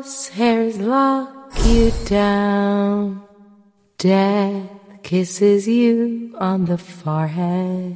crosshairs lock you down. Death kisses you on the forehead.